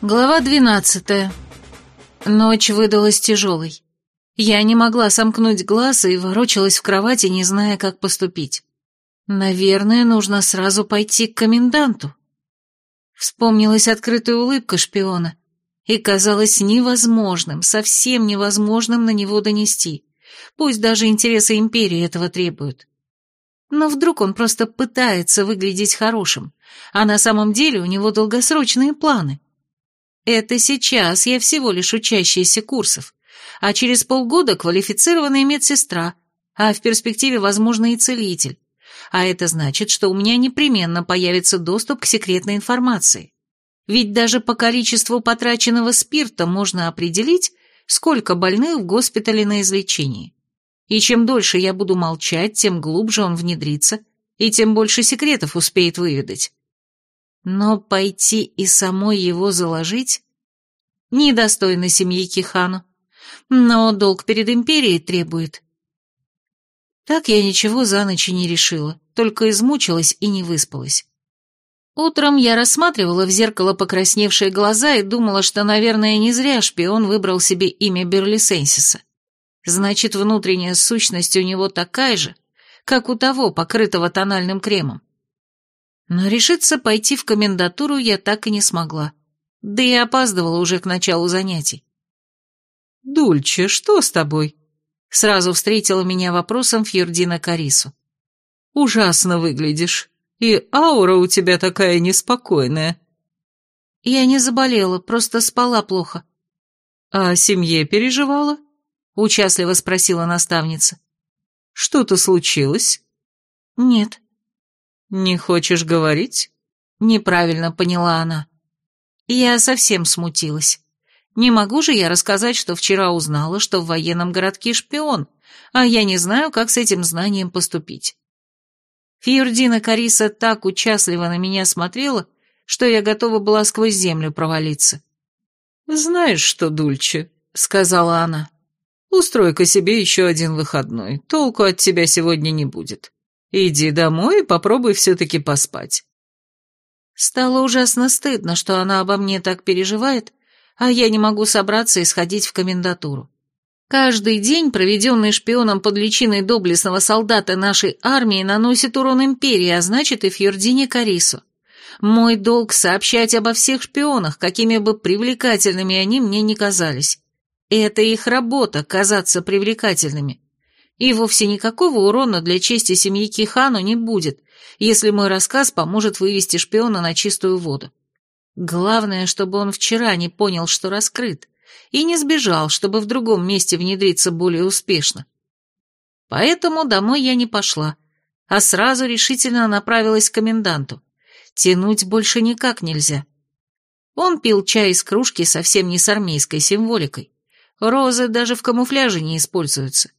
Глава двенадцатая. Ночь выдалась тяжелой. Я не могла сомкнуть глаз и ворочалась в кровати, не зная, как поступить. Наверное, нужно сразу пойти к коменданту. Вспомнилась открытая улыбка шпиона, и казалось невозможным, совсем невозможным на него донести, пусть даже интересы империи этого требуют. Но вдруг он просто пытается выглядеть хорошим, а на самом деле у него долгосрочные планы. Это сейчас я всего лишь учащаяся курсов, а через полгода квалифицированная медсестра, а в перспективе, возможно, и целитель. А это значит, что у меня непременно появится доступ к секретной информации. Ведь даже по количеству потраченного спирта можно определить, сколько больных в госпитале на излечении. И чем дольше я буду молчать, тем глубже он внедрится, и тем больше секретов успеет выведать. Но пойти и самой его заложить недостойно семьи Кихану. Но долг перед империей требует. Так я ничего за ночь и не решила, только измучилась и не выспалась. Утром я рассматривала в зеркало покрасневшие глаза и думала, что, наверное, не зря шпион выбрал себе имя Берлисенсиса. Значит, внутренняя сущность у него такая же, как у того, покрытого тональным кремом. Но решиться пойти в комендатуру я так и не смогла. Да и опаздывала уже к началу занятий. «Дульче, что с тобой?» Сразу встретила меня вопросом Фьюрдина Карису. «Ужасно выглядишь, и аура у тебя такая неспокойная». «Я не заболела, просто спала плохо». «А о семье переживала?» Участливо спросила наставница. «Что-то случилось?» «Нет». «Не хочешь говорить?» Неправильно поняла она. Я совсем смутилась. Не могу же я рассказать, что вчера узнала, что в военном городке шпион, а я не знаю, как с этим знанием поступить. Фьюрдина Кариса так участливо на меня смотрела, что я готова была сквозь землю провалиться. «Знаешь что, Дульче», — сказала она, Устрой-ка себе еще один выходной, толку от тебя сегодня не будет. Иди домой и попробуй все-таки поспать». Стало ужасно стыдно, что она обо мне так переживает, а я не могу собраться и сходить в комендатуру. Каждый день, проведенный шпионом под личиной доблестного солдата нашей армии, наносит урон империи, а значит и Фьордине Карису. Мой долг сообщать обо всех шпионах, какими бы привлекательными они мне ни казались. Это их работа – казаться привлекательными. И вовсе никакого урона для чести семьи Кихану не будет, если мой рассказ поможет вывести шпиона на чистую воду. Главное, чтобы он вчера не понял, что раскрыт, и не сбежал, чтобы в другом месте внедриться более успешно. Поэтому домой я не пошла, а сразу решительно направилась к коменданту. Тянуть больше никак нельзя. Он пил чай из кружки совсем не с армейской символикой. Розы даже в камуфляже не используются.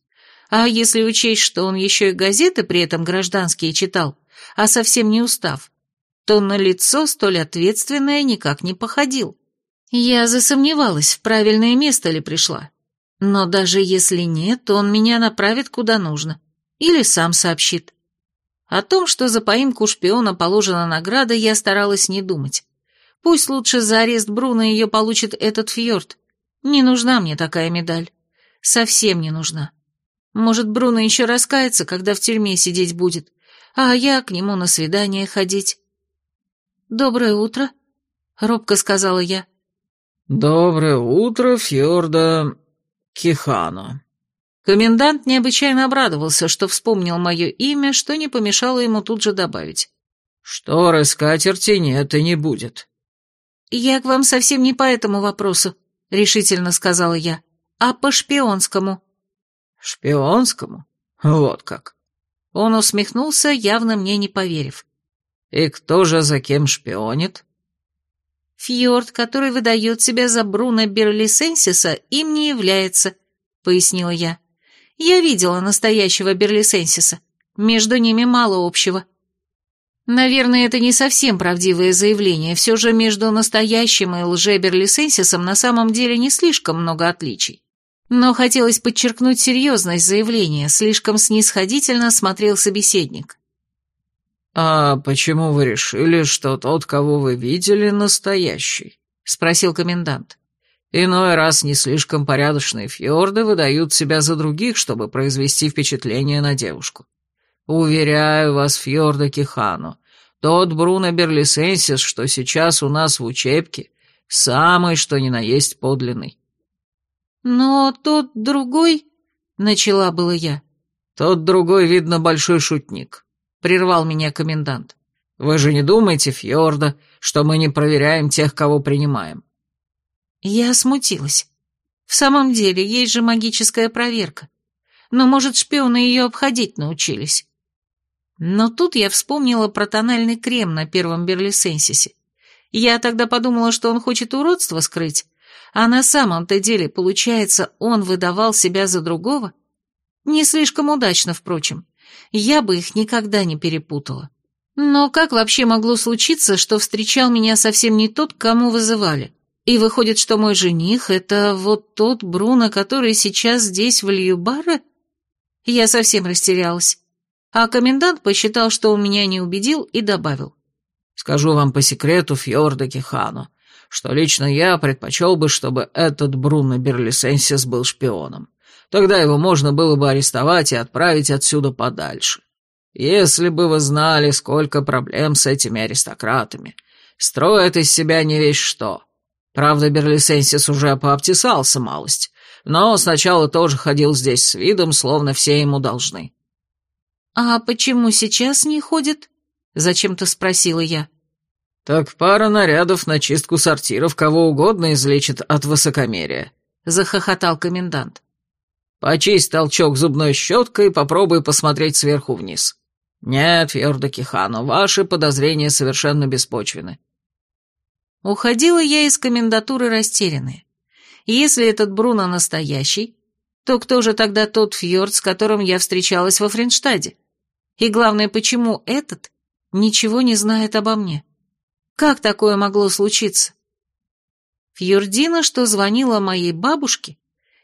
А если учесть, что он еще и газеты при этом гражданские читал, а совсем не устав, то на лицо столь ответственное никак не походил. Я засомневалась, в правильное место ли пришла. Но даже если нет, то он меня направит куда нужно. Или сам сообщит. О том, что за поимку шпиона положена награда, я старалась не думать. Пусть лучше за арест Бруна ее получит этот фьорд, не нужна мне такая медаль. Совсем не нужна. Может, Бруно еще раскается, когда в тюрьме сидеть будет, а я к нему на свидание ходить. «Доброе утро», — робко сказала я. «Доброе утро, Фьорда Кихано». Комендант необычайно обрадовался, что вспомнил мое имя, что не помешало ему тут же добавить. «Шторы скатерти нет и не будет». «Я к вам совсем не по этому вопросу», — решительно сказала я, — «а по шпионскому». «Шпионскому? Вот как». Он усмехнулся, явно мне не поверив. «И кто же за кем шпионит?» «Фьорд, который выдает себя за Бруно Берлисенсиса, им не является», — пояснила я. «Я видела настоящего Берлисенсиса. Между ними мало общего». Наверное, это не совсем правдивое заявление, все же между настоящим и лжеберлисенсисом на самом деле не слишком много отличий. Но хотелось подчеркнуть серьезность заявления, слишком снисходительно смотрел собеседник. «А почему вы решили, что тот, кого вы видели, настоящий?» — спросил комендант. Иной раз не слишком порядочные фьорды выдают себя за других, чтобы произвести впечатление на девушку. Уверяю вас, фьорда Кихану, тот Бруно Берлисенсис, что сейчас у нас в учебке, самый что ни на есть подлинный. Но тот другой, начала было я. Тот другой, видно, большой шутник, прервал меня комендант. Вы же не думаете, Фьорда, что мы не проверяем тех, кого принимаем? Я смутилась. В самом деле, есть же магическая проверка. Но, может, шпионы ее обходить научились. Но тут я вспомнила про тональный крем на первом Берлисенсисе. Я тогда подумала, что он хочет уродство скрыть, а на самом-то деле, получается, он выдавал себя за другого? Не слишком удачно, впрочем. Я бы их никогда не перепутала. Но как вообще могло случиться, что встречал меня совсем не тот, кому вызывали? И выходит, что мой жених — это вот тот Бруно, который сейчас здесь, в Льюбаре? Я совсем растерялась. А комендант посчитал, что он меня не убедил, и добавил. «Скажу вам по секрету, Фьорда Кихану, что лично я предпочел бы, чтобы этот Бруно Берлисенсис был шпионом. Тогда его можно было бы арестовать и отправить отсюда подальше. Если бы вы знали, сколько проблем с этими аристократами. Строят из себя не весь что. Правда, Берлисенсис уже пообтесался малость, но сначала тоже ходил здесь с видом, словно все ему должны. «А почему сейчас не ходит?» — зачем-то спросила я. «Так пара нарядов на чистку сортиров кого угодно излечит от высокомерия», — захохотал комендант. «Почисть толчок зубной щеткой и попробуй посмотреть сверху вниз. Нет, Фьорда Кихану, ваши подозрения совершенно беспочвены. Уходила я из комендатуры растерянная. Если этот Бруно настоящий, то кто же тогда тот фьорд, с которым я встречалась во Френштаде? И главное, почему этот ничего не знает обо мне? Как такое могло случиться? Фьордина, что звонила моей бабушке,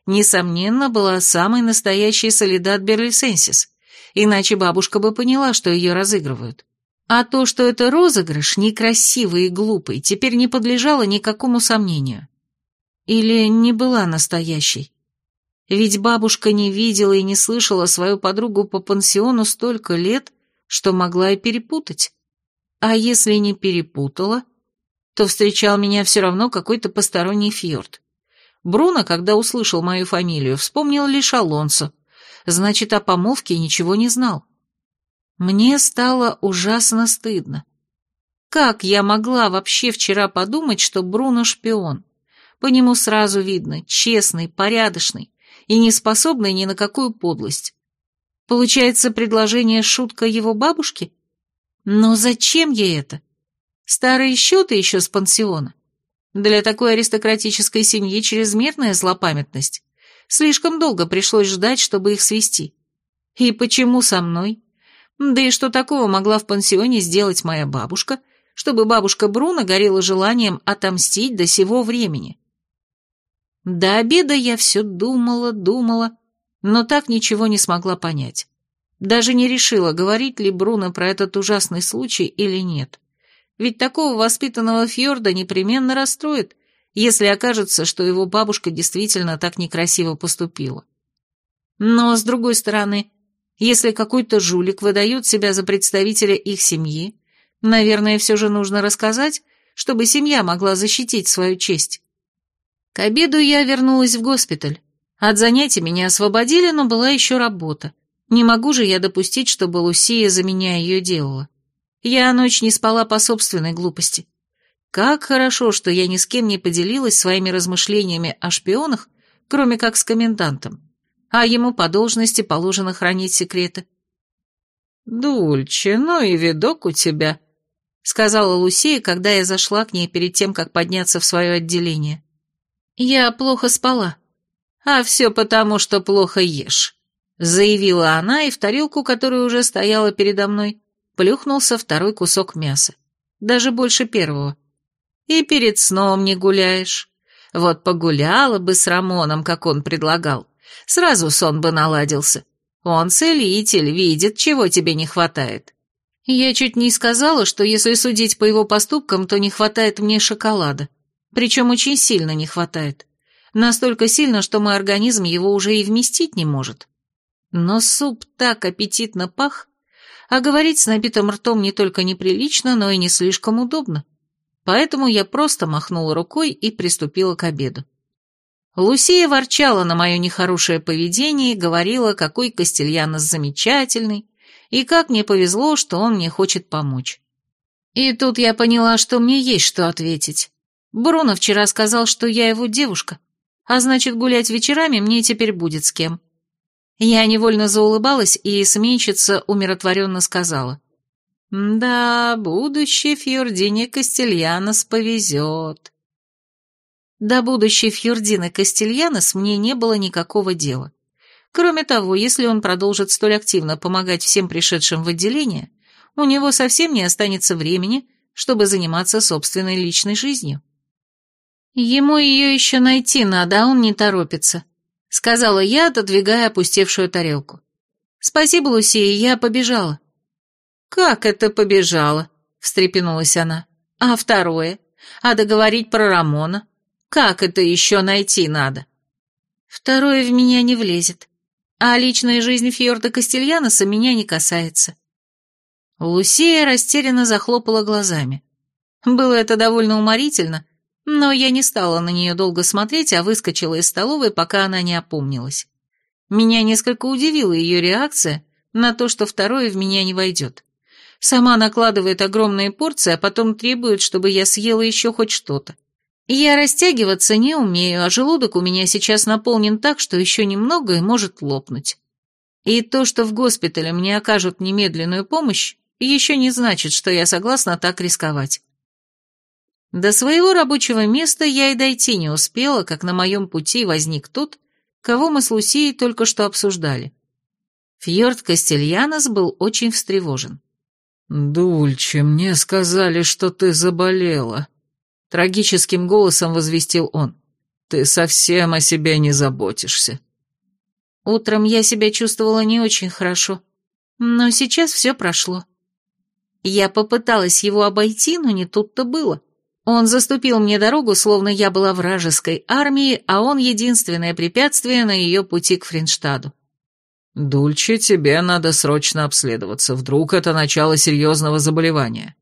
несомненно, была самой настоящей солидат Берлисенсис, иначе бабушка бы поняла, что ее разыгрывают. А то, что это розыгрыш, некрасивый и глупый, теперь не подлежало никакому сомнению. Или не была настоящей. Ведь бабушка не видела и не слышала свою подругу по пансиону столько лет, что могла и перепутать. А если не перепутала, то встречал меня все равно какой-то посторонний фьорд. Бруно, когда услышал мою фамилию, вспомнил лишь Алонсо. Значит, о помолвке ничего не знал. Мне стало ужасно стыдно. Как я могла вообще вчера подумать, что Бруно шпион? По нему сразу видно, честный, порядочный и не способный ни на какую подлость. Получается, предложение шутка его бабушки? Но зачем ей это? Старые счеты еще с пансиона. Для такой аристократической семьи чрезмерная злопамятность. Слишком долго пришлось ждать, чтобы их свести. И почему со мной? Да и что такого могла в пансионе сделать моя бабушка, чтобы бабушка Бруно горела желанием отомстить до сего времени? До обеда я все думала, думала, но так ничего не смогла понять. Даже не решила, говорить ли Бруно про этот ужасный случай или нет. Ведь такого воспитанного Фьорда непременно расстроит, если окажется, что его бабушка действительно так некрасиво поступила. Но, с другой стороны, если какой-то жулик выдает себя за представителя их семьи, наверное, все же нужно рассказать, чтобы семья могла защитить свою честь. К обеду я вернулась в госпиталь. От занятий меня освободили, но была еще работа. Не могу же я допустить, чтобы Лусия за меня ее делала. Я ночь не спала по собственной глупости. Как хорошо, что я ни с кем не поделилась своими размышлениями о шпионах, кроме как с комендантом а ему по должности положено хранить секреты. «Дульче, ну и видок у тебя», — сказала Лусия, когда я зашла к ней перед тем, как подняться в свое отделение. «Я плохо спала». «А все потому, что плохо ешь», — заявила она, и в тарелку, которая уже стояла передо мной, плюхнулся второй кусок мяса. Даже больше первого. «И перед сном не гуляешь. Вот погуляла бы с Рамоном, как он предлагал. Сразу сон бы наладился. Он целитель, видит, чего тебе не хватает. Я чуть не сказала, что если судить по его поступкам, то не хватает мне шоколада. Причем очень сильно не хватает. Настолько сильно, что мой организм его уже и вместить не может. Но суп так аппетитно пах, а говорить с набитым ртом не только неприлично, но и не слишком удобно. Поэтому я просто махнула рукой и приступила к обеду. Лусия ворчала на мое нехорошее поведение и говорила, какой Кастельянос замечательный, и как мне повезло, что он мне хочет помочь. И тут я поняла, что мне есть что ответить. Бруно вчера сказал, что я его девушка, а значит, гулять вечерами мне теперь будет с кем. Я невольно заулыбалась, и сменщица умиротворенно сказала. «Да, будущей Фьордине Кастельянос повезет». До будущей Фьордины Кастельянос мне не было никакого дела. Кроме того, если он продолжит столь активно помогать всем пришедшим в отделение, у него совсем не останется времени, чтобы заниматься собственной личной жизнью. Ему ее еще найти надо, а он не торопится, сказала я, отодвигая опустевшую тарелку. Спасибо, Лусия, я побежала. Как это побежала? встрепенулась она. А второе? А договорить про Рамона? Как это еще найти надо? Второе в меня не влезет а личная жизнь Фьорда Кастельяноса меня не касается. Лусия растерянно захлопала глазами. Было это довольно уморительно, но я не стала на нее долго смотреть, а выскочила из столовой, пока она не опомнилась. Меня несколько удивила ее реакция на то, что второе в меня не войдет. Сама накладывает огромные порции, а потом требует, чтобы я съела еще хоть что-то. Я растягиваться не умею, а желудок у меня сейчас наполнен так, что еще немного и может лопнуть. И то, что в госпитале мне окажут немедленную помощь, еще не значит, что я согласна так рисковать. До своего рабочего места я и дойти не успела, как на моем пути возник тот, кого мы с Лусией только что обсуждали. Фьорд Кастельянос был очень встревожен. «Дульче, мне сказали, что ты заболела», Трагическим голосом возвестил он. «Ты совсем о себе не заботишься». Утром я себя чувствовала не очень хорошо, но сейчас все прошло. Я попыталась его обойти, но не тут-то было. Он заступил мне дорогу, словно я была вражеской армией, а он единственное препятствие на ее пути к Фринштаду. «Дульче, тебе надо срочно обследоваться. Вдруг это начало серьезного заболевания?»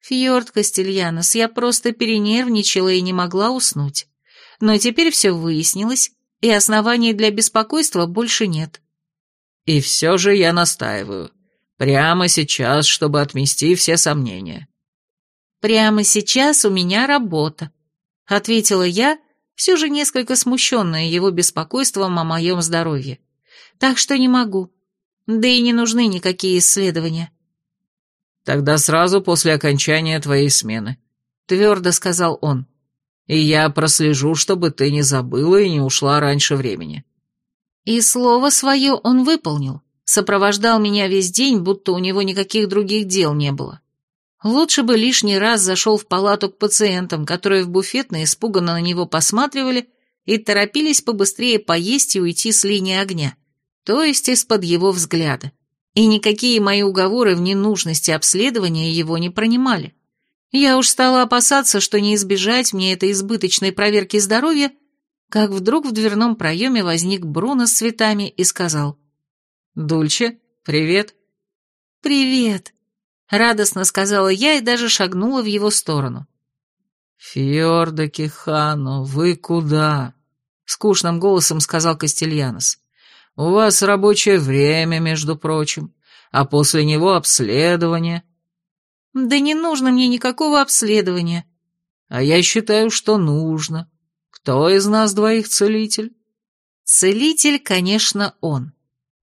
Фьорд Кастельянос, я просто перенервничала и не могла уснуть. Но теперь все выяснилось, и оснований для беспокойства больше нет. И все же я настаиваю. Прямо сейчас, чтобы отмести все сомнения. Прямо сейчас у меня работа, ответила я, все же несколько смущенная его беспокойством о моем здоровье. Так что не могу. Да и не нужны никакие исследования. Тогда сразу после окончания твоей смены», — твердо сказал он. «И я прослежу, чтобы ты не забыла и не ушла раньше времени». И слово свое он выполнил, сопровождал меня весь день, будто у него никаких других дел не было. Лучше бы лишний раз зашел в палату к пациентам, которые в буфетной испуганно на него посматривали и торопились побыстрее поесть и уйти с линии огня, то есть из-под его взгляда и никакие мои уговоры в ненужности обследования его не пронимали. Я уж стала опасаться, что не избежать мне этой избыточной проверки здоровья, как вдруг в дверном проеме возник Бруно с цветами и сказал «Дульче, привет». «Привет», — радостно сказала я и даже шагнула в его сторону. «Фьорда Кихано, вы куда?» — скучным голосом сказал Кастельянос. У вас рабочее время, между прочим, а после него обследование». «Да не нужно мне никакого обследования». «А я считаю, что нужно. Кто из нас двоих целитель?» «Целитель, конечно, он.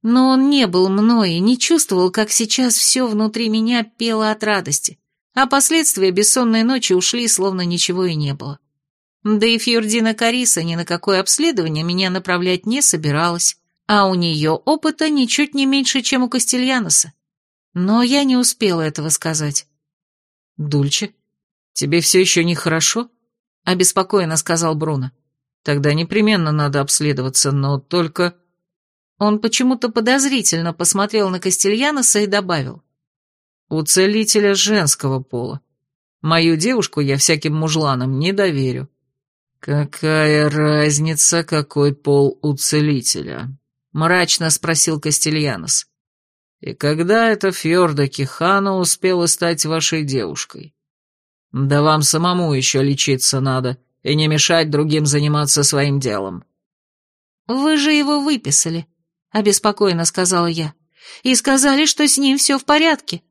Но он не был мной и не чувствовал, как сейчас все внутри меня пело от радости, а последствия бессонной ночи ушли, словно ничего и не было. Да и Фьюрдина Кариса ни на какое обследование меня направлять не собиралась а у нее опыта ничуть не меньше, чем у Кастельяноса. Но я не успела этого сказать. «Дульче, тебе все еще нехорошо?» — обеспокоенно сказал Бруно. «Тогда непременно надо обследоваться, но только...» Он почему-то подозрительно посмотрел на Кастельяноса и добавил. «У целителя женского пола. Мою девушку я всяким мужланам не доверю». «Какая разница, какой пол у целителя?» — мрачно спросил Кастельянос. «И когда эта Фьорда Кихана успела стать вашей девушкой? Да вам самому еще лечиться надо и не мешать другим заниматься своим делом». «Вы же его выписали», — обеспокоенно сказала я, «и сказали, что с ним все в порядке».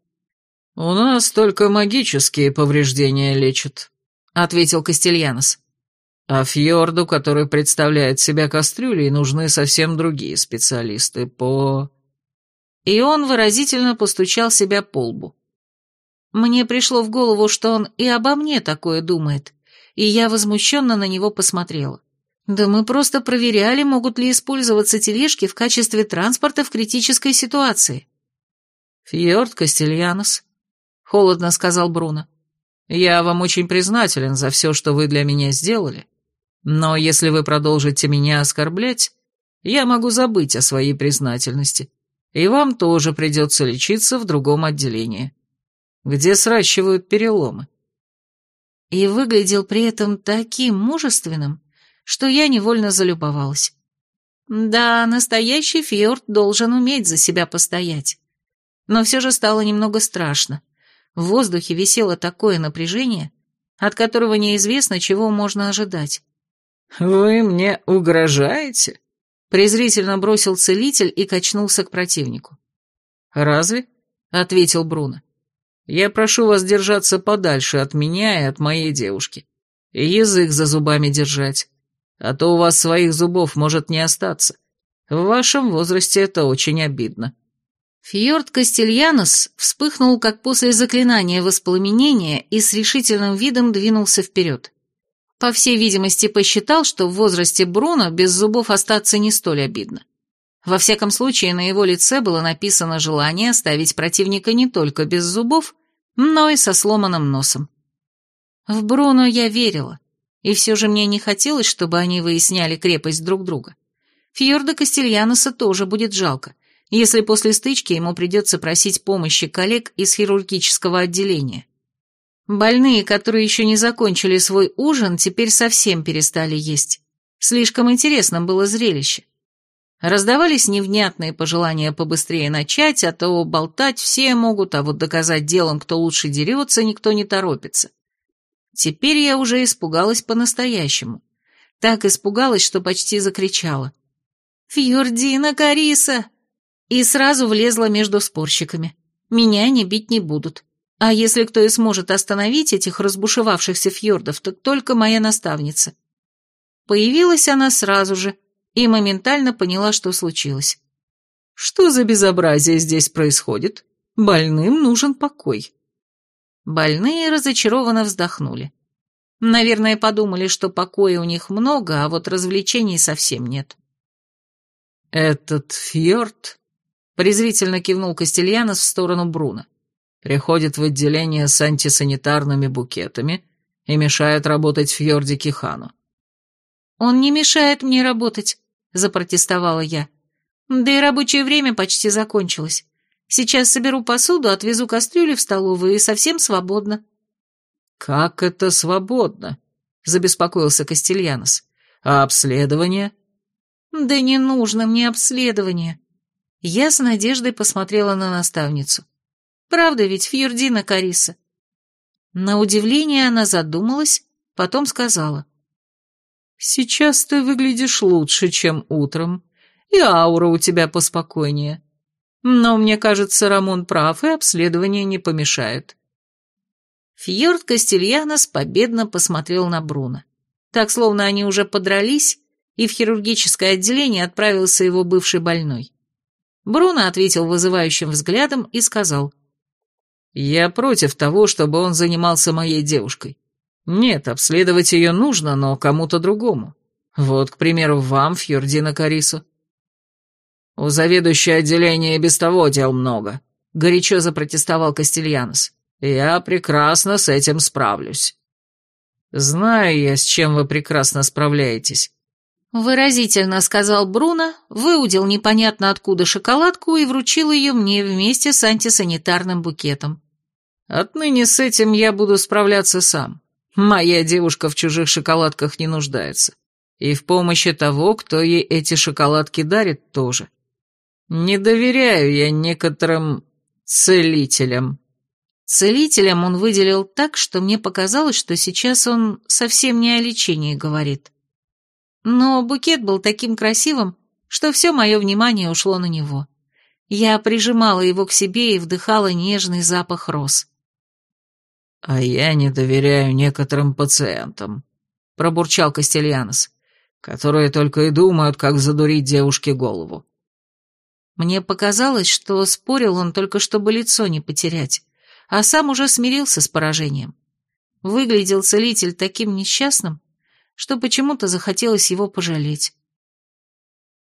«У нас только магические повреждения лечат», — ответил Кастельянос. А Фьорду, который представляет себя кастрюлей, нужны совсем другие специалисты по... И он выразительно постучал себя по лбу. Мне пришло в голову, что он и обо мне такое думает, и я возмущенно на него посмотрела. Да мы просто проверяли, могут ли использоваться тележки в качестве транспорта в критической ситуации. «Фьорд Кастельянос», — холодно сказал Бруно, — «я вам очень признателен за все, что вы для меня сделали, но если вы продолжите меня оскорблять, я могу забыть о своей признательности, и вам тоже придется лечиться в другом отделении, где сращивают переломы». И выглядел при этом таким мужественным, что я невольно залюбовалась. Да, настоящий фьорд должен уметь за себя постоять. Но все же стало немного страшно. В воздухе висело такое напряжение, от которого неизвестно, чего можно ожидать. «Вы мне угрожаете?» презрительно бросил целитель и качнулся к противнику. «Разве?» — ответил Бруно. «Я прошу вас держаться подальше от меня и от моей девушки, и язык за зубами держать, а то у вас своих зубов может не остаться. В вашем возрасте это очень обидно». Фьорд Кастельянос вспыхнул, как после заклинания воспламенения, и с решительным видом двинулся вперед. По всей видимости, посчитал, что в возрасте Бруно без зубов остаться не столь обидно. Во всяком случае, на его лице было написано желание оставить противника не только без зубов, но и со сломанным носом. В Бруно я верила, и все же мне не хотелось, чтобы они выясняли крепость друг друга. Фьорда Кастельяноса тоже будет жалко, если после стычки ему придется просить помощи коллег из хирургического отделения. Больные, которые еще не закончили свой ужин, теперь совсем перестали есть. Слишком интересным было зрелище. Раздавались невнятные пожелания побыстрее начать, а то болтать все могут, а вот доказать делом, кто лучше дерется, никто не торопится. Теперь я уже испугалась по-настоящему. Так испугалась, что почти закричала. «Фьордина Кариса!» И сразу влезла между спорщиками. Меня не бить не будут. А если кто и сможет остановить этих разбушевавшихся фьордов, то только моя наставница. Появилась она сразу же и моментально поняла, что случилось. Что за безобразие здесь происходит? Больным нужен покой. Больные разочарованно вздохнули. Наверное, подумали, что покоя у них много, а вот развлечений совсем нет. «Этот фьорд?» — презрительно кивнул Кастельянос в сторону Бруна приходит в отделение с антисанитарными букетами и мешает работать Фьорде Кихану. «Он не мешает мне работать», — запротестовала я. «Да и рабочее время почти закончилось. Сейчас соберу посуду, отвезу кастрюли в столовую и совсем свободно». «Как это свободно?» — забеспокоился Кастельянос. «А обследование?» «Да не нужно мне обследование». Я с надеждой посмотрела на наставницу. Правда ведь, Фьюрдина Кариса?» На удивление она задумалась, потом сказала. «Сейчас ты выглядишь лучше, чем утром, и аура у тебя поспокойнее. Но мне кажется, Рамон прав, и обследование не помешает». Фьорд Кастильянос победно посмотрел на Бруно. Так, словно они уже подрались, и в хирургическое отделение отправился его бывший больной. Бруно ответил вызывающим взглядом и сказал. Я против того, чтобы он занимался моей девушкой. Нет, обследовать ее нужно, но кому-то другому. Вот, к примеру, вам, Фьордина Карису. У заведующей отделения без того дел много, горячо запротестовал Кастильянос. Я прекрасно с этим справлюсь. Знаю я, с чем вы прекрасно справляетесь. Выразительно сказал Бруно, выудил непонятно откуда шоколадку и вручил ее мне вместе с антисанитарным букетом. Отныне с этим я буду справляться сам. Моя девушка в чужих шоколадках не нуждается. И в помощи того, кто ей эти шоколадки дарит, тоже. Не доверяю я некоторым целителям. Целителям он выделил так, что мне показалось, что сейчас он совсем не о лечении говорит. Но букет был таким красивым, что все мое внимание ушло на него. Я прижимала его к себе и вдыхала нежный запах роз. «А я не доверяю некоторым пациентам», — пробурчал Костельянос, «которые только и думают, как задурить девушке голову». Мне показалось, что спорил он только, чтобы лицо не потерять, а сам уже смирился с поражением. Выглядел целитель таким несчастным, что почему-то захотелось его пожалеть.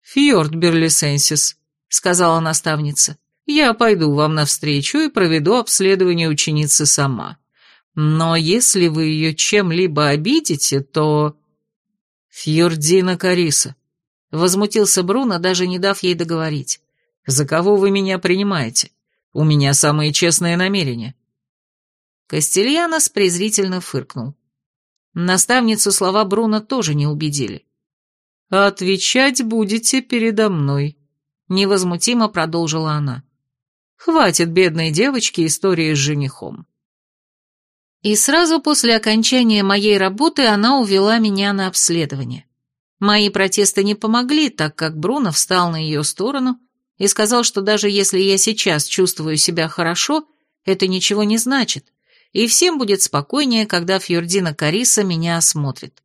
«Фьорд Берлисенсис», — сказала наставница, — «я пойду вам навстречу и проведу обследование ученицы сама. Но если вы ее чем-либо обидите, то...» «Фьордина Кариса», — возмутился Бруно, даже не дав ей договорить. «За кого вы меня принимаете? У меня самые честные намерения». Кастильянос презрительно фыркнул. Наставницу слова Бруно тоже не убедили. «Отвечать будете передо мной», — невозмутимо продолжила она. «Хватит бедной девочки истории с женихом». И сразу после окончания моей работы она увела меня на обследование. Мои протесты не помогли, так как Бруно встал на ее сторону и сказал, что даже если я сейчас чувствую себя хорошо, это ничего не значит, и всем будет спокойнее, когда Фьордина Кариса меня осмотрит.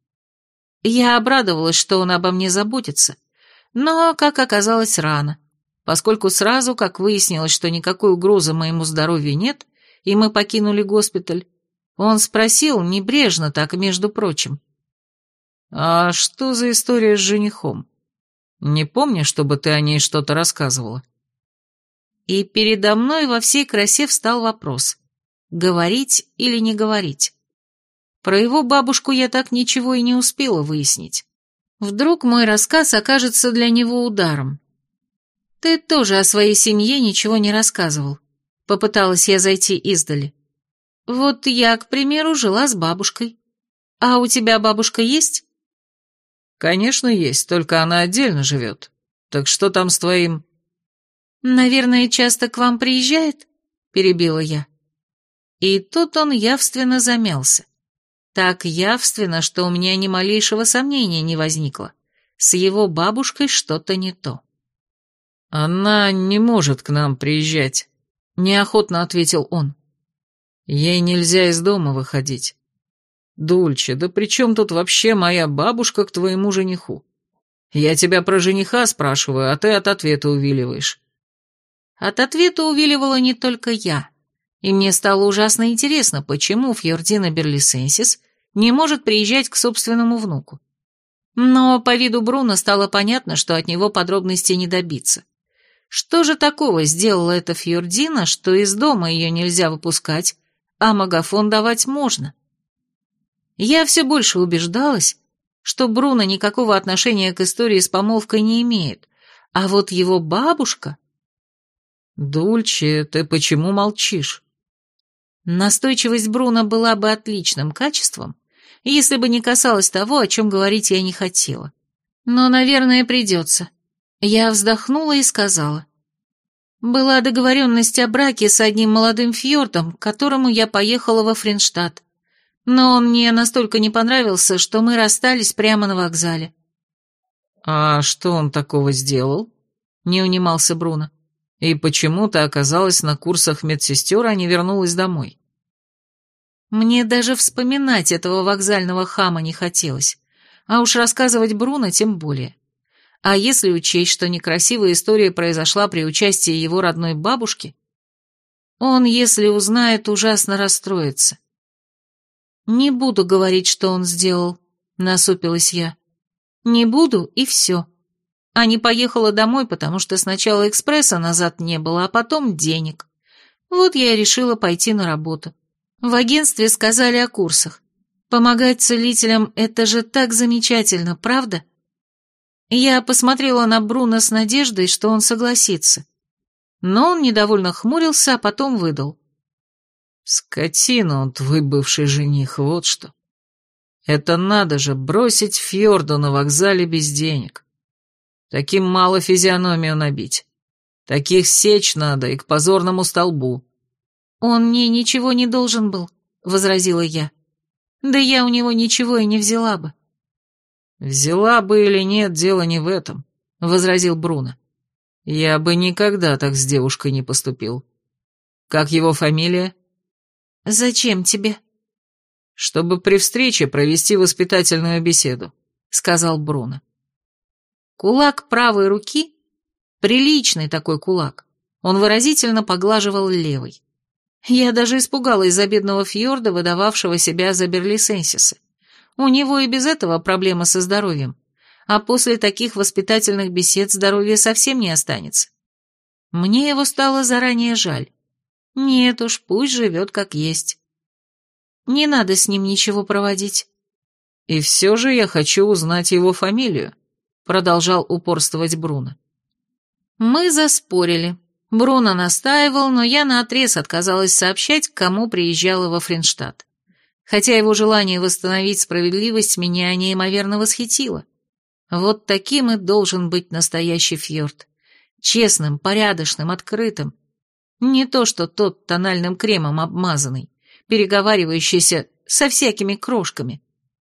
Я обрадовалась, что он обо мне заботится, но, как оказалось, рано, поскольку сразу, как выяснилось, что никакой угрозы моему здоровью нет, и мы покинули госпиталь, он спросил, небрежно так, между прочим. «А что за история с женихом? Не помню, чтобы ты о ней что-то рассказывала». И передо мной во всей красе встал вопрос, говорить или не говорить. Про его бабушку я так ничего и не успела выяснить. Вдруг мой рассказ окажется для него ударом. Ты тоже о своей семье ничего не рассказывал. Попыталась я зайти издали. Вот я, к примеру, жила с бабушкой. А у тебя бабушка есть? Конечно, есть, только она отдельно живет. Так что там с твоим... Наверное, часто к вам приезжает? Перебила я. И тут он явственно замялся. Так явственно, что у меня ни малейшего сомнения не возникло. С его бабушкой что-то не то. «Она не может к нам приезжать», — неохотно ответил он. «Ей нельзя из дома выходить. Дульче, да при чем тут вообще моя бабушка к твоему жениху? Я тебя про жениха спрашиваю, а ты от ответа увиливаешь». От ответа увиливала не только я и мне стало ужасно интересно, почему Фьордина Берлисенсис не может приезжать к собственному внуку. Но по виду Бруно стало понятно, что от него подробностей не добиться. Что же такого сделала эта Фьордина, что из дома ее нельзя выпускать, а магафон давать можно? Я все больше убеждалась, что Бруно никакого отношения к истории с помолвкой не имеет, а вот его бабушка... «Дульче, ты почему молчишь?» Настойчивость Бруно была бы отличным качеством, если бы не касалось того, о чем говорить я не хотела. Но, наверное, придется. Я вздохнула и сказала. Была договоренность о браке с одним молодым фьордом, к которому я поехала во Френштадт. Но он мне настолько не понравился, что мы расстались прямо на вокзале. «А что он такого сделал?» — не унимался Бруно. И почему ты оказалась на курсах медсестер, а не вернулась домой? Мне даже вспоминать этого вокзального хама не хотелось. А уж рассказывать Бруно тем более. А если учесть, что некрасивая история произошла при участии его родной бабушки, он, если узнает, ужасно расстроится. «Не буду говорить, что он сделал», — насупилась я. «Не буду, и все». А не поехала домой, потому что сначала экспресса назад не было, а потом денег. Вот я и решила пойти на работу. В агентстве сказали о курсах. Помогать целителям – это же так замечательно, правда? Я посмотрела на Бруно с надеждой, что он согласится. Но он недовольно хмурился, а потом выдал. Скотина он твой бывший жених, вот что. Это надо же, бросить Фьорду на вокзале без денег. Таким мало физиономию набить. Таких сечь надо и к позорному столбу. Он мне ничего не должен был, — возразила я. Да я у него ничего и не взяла бы. Взяла бы или нет, дело не в этом, — возразил Бруно. Я бы никогда так с девушкой не поступил. Как его фамилия? «Зачем тебе?» «Чтобы при встрече провести воспитательную беседу», — сказал Бруно. Кулак правой руки, приличный такой кулак, он выразительно поглаживал левой. Я даже испугалась за бедного Фьорда, выдававшего себя за Берлисенсиса. У него и без этого проблема со здоровьем, а после таких воспитательных бесед здоровья совсем не останется. Мне его стало заранее жаль. Нет уж, пусть живет как есть. Не надо с ним ничего проводить. И все же я хочу узнать его фамилию, продолжал упорствовать Бруно. Мы заспорили. Бруно настаивал, но я наотрез отказалась сообщать, к кому приезжала во Френштадт. Хотя его желание восстановить справедливость меня неимоверно восхитило. Вот таким и должен быть настоящий фьорд. Честным, порядочным, открытым, не то, что тот тональным кремом обмазанный, переговаривающийся со всякими крошками.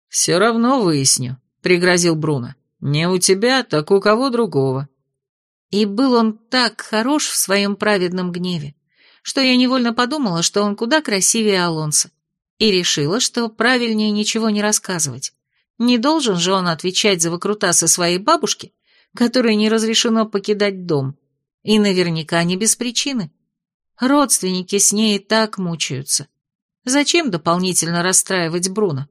«Все равно выясню», — пригрозил Бруно. «Не у тебя, так у кого другого». И был он так хорош в своем праведном гневе, что я невольно подумала, что он куда красивее Алонса, и решила, что правильнее ничего не рассказывать. Не должен же он отвечать за выкрутасы своей бабушки, которой не разрешено покидать дом, и наверняка не без причины. Родственники с ней так мучаются. Зачем дополнительно расстраивать Бруно?